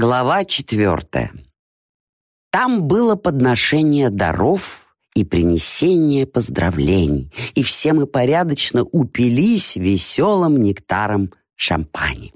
Глава четвертая. Там было подношение даров и принесение поздравлений, и все мы порядочно упились веселым нектаром шампани.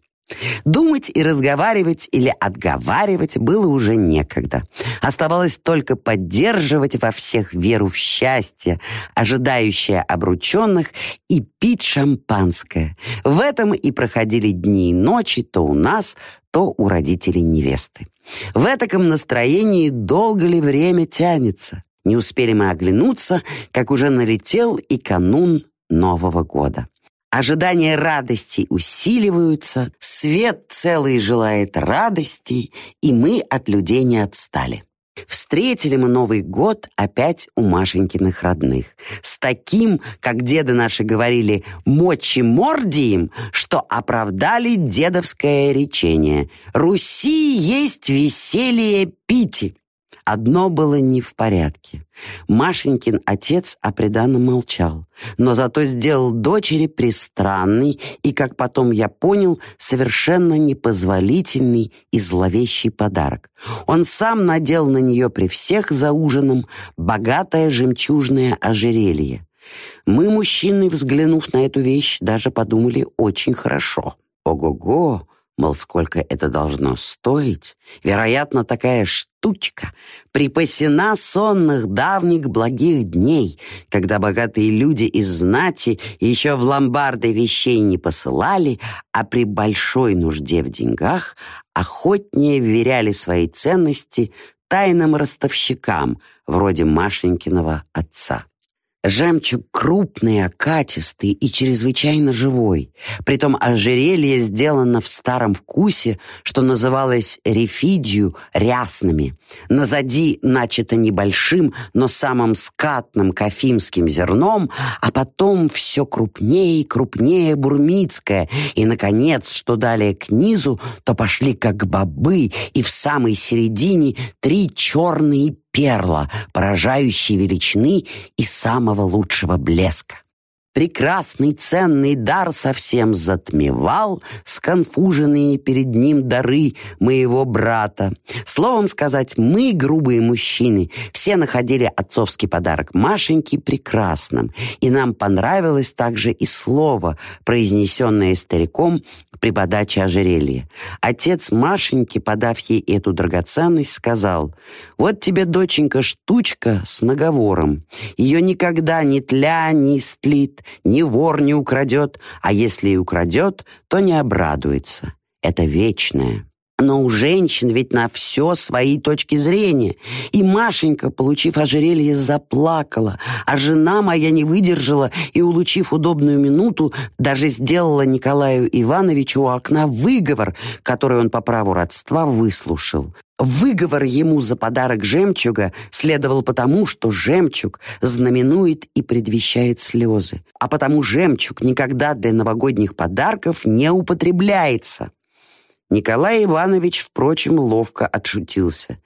Думать и разговаривать или отговаривать было уже некогда. Оставалось только поддерживать во всех веру в счастье, ожидающее обрученных, и пить шампанское. В этом и проходили дни и ночи то у нас, то у родителей невесты. В этаком настроении долго ли время тянется? Не успели мы оглянуться, как уже налетел и канун Нового года. Ожидания радостей усиливаются, свет целый желает радостей, и мы от людей не отстали. Встретили мы Новый год опять у Машенькиных родных. С таким, как деды наши говорили, мочи-мордием, что оправдали дедовское речение. «Руси есть веселье пити». Одно было не в порядке. Машенькин отец о преданном молчал, но зато сделал дочери пристранный и, как потом я понял, совершенно непозволительный и зловещий подарок. Он сам надел на нее при всех за ужином богатое жемчужное ожерелье. Мы, мужчины, взглянув на эту вещь, даже подумали очень хорошо. Ого-го! Мол, сколько это должно стоить? Вероятно, такая штучка припасена сонных давних благих дней, когда богатые люди из знати еще в ломбарды вещей не посылали, а при большой нужде в деньгах охотнее вверяли свои ценности тайным ростовщикам, вроде Машенькиного отца. Жемчуг крупный, окатистый и чрезвычайно живой. Притом ожерелье сделано в старом вкусе, что называлось рефидию рясными. Назади начато небольшим, но самым скатным кофимским зерном, а потом все крупнее и крупнее бурмицкое. И, наконец, что далее к низу, то пошли как бобы, и в самой середине три черные перла, поражающей величины и самого лучшего блеска. Прекрасный ценный дар совсем затмевал сконфуженные перед ним дары моего брата. Словом сказать, мы, грубые мужчины, все находили отцовский подарок Машеньке прекрасным, и нам понравилось также и слово, произнесенное стариком при подаче ожерелья. Отец Машеньки, подав ей эту драгоценность, сказал, «Вот тебе, доченька, штучка с наговором. Ее никогда ни тля, ни стлит, ни вор не украдет, а если и украдет, то не обрадуется. Это вечное. Но у женщин ведь на все свои точки зрения. И Машенька, получив ожерелье, заплакала, а жена моя не выдержала и, улучив удобную минуту, даже сделала Николаю Ивановичу у окна выговор, который он по праву родства выслушал. Выговор ему за подарок жемчуга следовал потому, что жемчуг знаменует и предвещает слезы, а потому жемчуг никогда для новогодних подарков не употребляется. Николай Иванович, впрочем, ловко отшутился.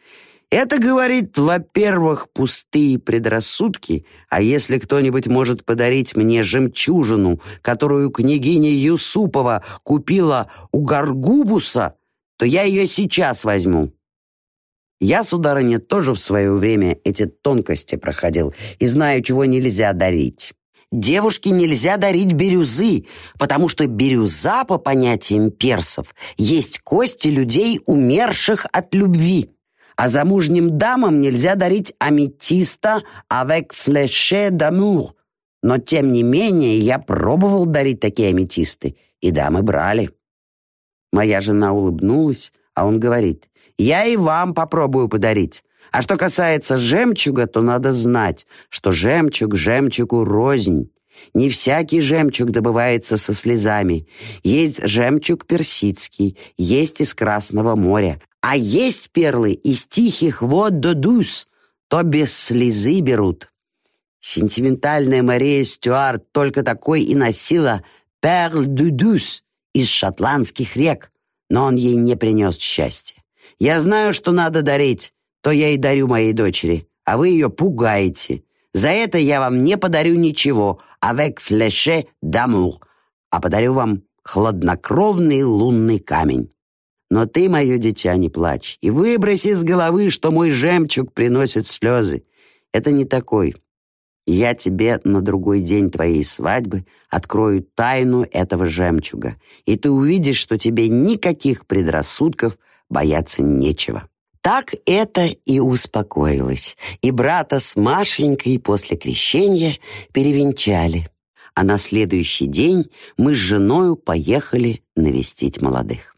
Это, говорит, во-первых, пустые предрассудки, а если кто-нибудь может подарить мне жемчужину, которую княгиня Юсупова купила у Гаргубуса, то я ее сейчас возьму. Я, сударыня, тоже в свое время эти тонкости проходил и знаю, чего нельзя дарить. Девушке нельзя дарить бирюзы, потому что бирюза, по понятиям персов, есть кости людей, умерших от любви. А замужним дамам нельзя дарить аметиста avec fléché d'amour. Но, тем не менее, я пробовал дарить такие аметисты, и дамы брали. Моя жена улыбнулась, а он говорит, я и вам попробую подарить. А что касается жемчуга, то надо знать, что жемчуг жемчугу рознь. Не всякий жемчуг добывается со слезами. Есть жемчуг персидский, есть из Красного моря. А есть перлы из тихих вод до дус, то без слезы берут. Сентиментальная Мария Стюарт только такой и носила «Перл du дус» из шотландских рек, но он ей не принес счастья. Я знаю, что надо дарить, то я и дарю моей дочери, а вы ее пугаете. За это я вам не подарю ничего, avec fléché d'amour, а подарю вам хладнокровный лунный камень. Но ты, мое дитя, не плачь и выбрось из головы, что мой жемчуг приносит слезы. Это не такой. Я тебе на другой день твоей свадьбы открою тайну этого жемчуга, и ты увидишь, что тебе никаких предрассудков бояться нечего». Так это и успокоилось, и брата с Машенькой после крещения перевенчали. А на следующий день мы с женою поехали навестить молодых.